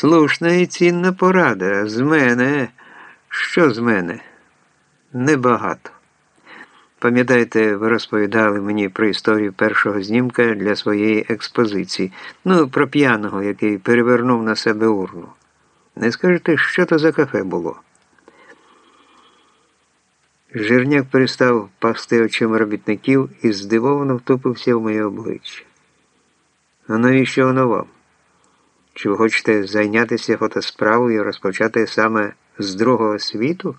Слушна і цінна порада. З мене. Що з мене? Небагато. Пам'ятаєте, ви розповідали мені про історію першого знімка для своєї експозиції, ну, про п'яного, який перевернув на себе урну. Не скажете, що то за кафе було? Жирняк перестав пасти очима робітників і здивовано втупився в моє обличчя. А навіщо воно вам? Чи ви хочете зайнятися фотосправою і розпочати саме з другого світу?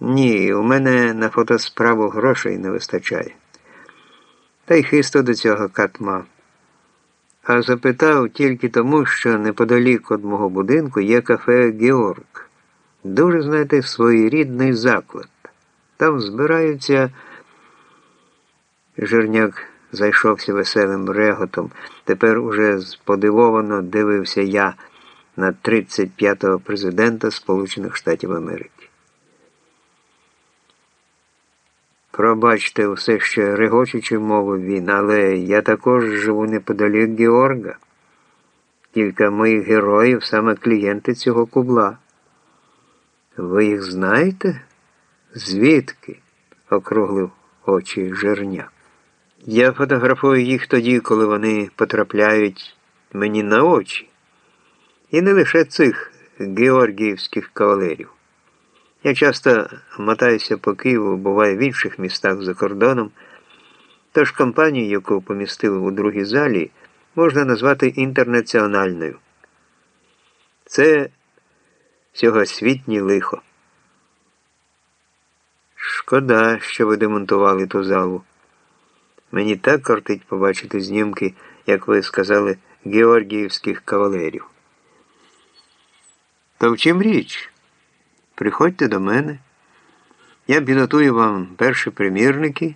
Ні, у мене на фотосправу грошей не вистачає. Та й хисто до цього катма. А запитав тільки тому, що неподалік від мого будинку є кафе Георг. Дуже, знаєте, своєрідний заклад. Там збираються. Жирняк зайшовся веселим реготом. Тепер уже сподивовано дивився я на 35-го президента Сполучених Штатів Америки. Пробачте, все ще регочучи мовив він, але я також живу неподалік Георга. Кілька моїх героїв саме клієнти цього кубла. Ви їх знаєте? Звідки? округлив очі Жерняк. Я фотографую їх тоді, коли вони потрапляють мені на очі. І не лише цих георгіївських кавалерів. Я часто мотаюся по Києву, буваю в інших містах за кордоном, тож компанію, яку помістили у другій залі, можна назвати інтернаціональною. Це всьогосвітнє лихо. Шкода, що ви демонтували ту залу. Мені так кортить побачити знімки, як ви сказали, георгіївських кавалерів. То в чим річ? Приходьте до мене. Я підготую вам перші примірники,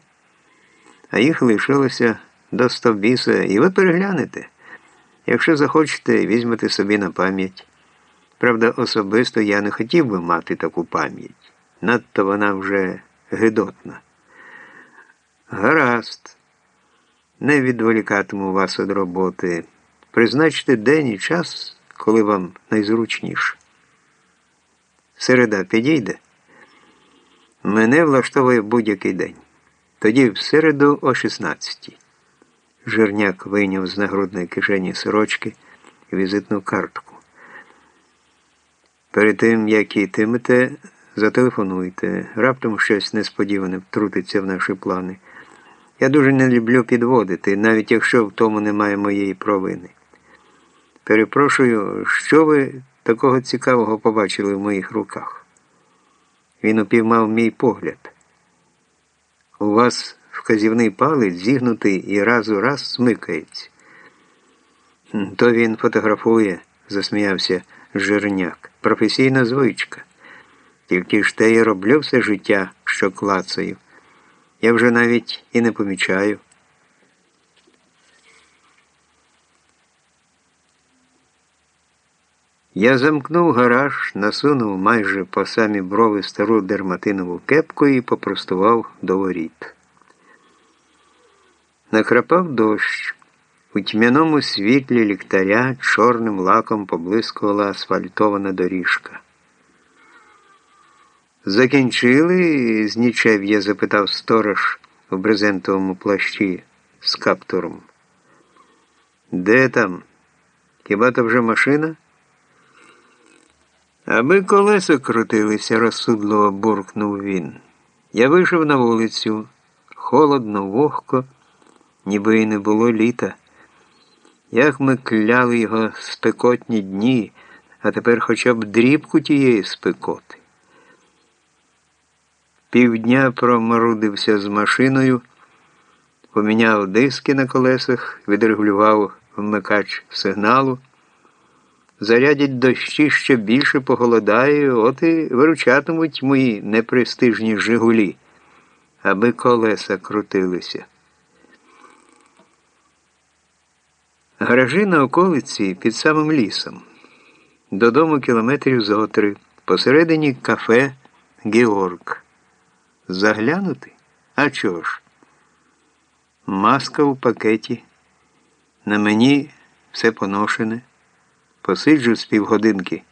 а їх лишилося до стовбіса, і ви переглянете. Якщо захочете, візьмете собі на пам'ять. Правда, особисто я не хотів би мати таку пам'ять. Надто вона вже гидотна. Гаразд, не відволікатиму вас від роботи. Призначте день і час, коли вам найзручніше. Середа підійде. Мене влаштовує будь-який день. Тоді в середу о 16 Жирняк вийняв з нагрудної кишені сорочки візитну картку. Перед тим, як йтимете, зателефонуйте. Раптом щось несподіване втрутиться в наші плани. Я дуже не люблю підводити, навіть якщо в тому немає моєї провини. Перепрошую, що ви такого цікавого побачили в моїх руках? Він упіймав мій погляд. У вас вказівний палець зігнутий і раз у раз смикається. То він фотографує, засміявся Жирняк. Професійна звичка. Тільки ж те й роблю все життя, що клацаю. Я вже навіть і не помічаю. Я замкнув гараж, насунув майже по самі брови стару дерматинову кепку і попростував до воріт. Накрапав дощ. У тьмяному світлі ліхтаря чорним лаком поблискувала асфальтована доріжка. Закінчили? знічев'я запитав сторож у брезентовому плащі з каптуром. Де там? Хіба то вже машина? Аби колеса крутилися, розсудливо буркнув він. Я вийшов на вулицю, холодно, вогко, ніби й не було літа. Як ми кляли його спекотні дні, а тепер хоча б дрібку тієї спекоти. Півдня проморудився з машиною, поміняв диски на колесах, відрегулював вмикач сигналу. Зарядять дощі ще більше похолодає, от і виручатимуть мої непрестижні Жигулі, аби колеса крутилися. Гаражі на околиці під самим лісом. Додому кілометрів зо три. Посередині кафе Георг. Заглянути? А чого ж? Маска в пакеті. На мені все поношене. Посиджу з півгодинки.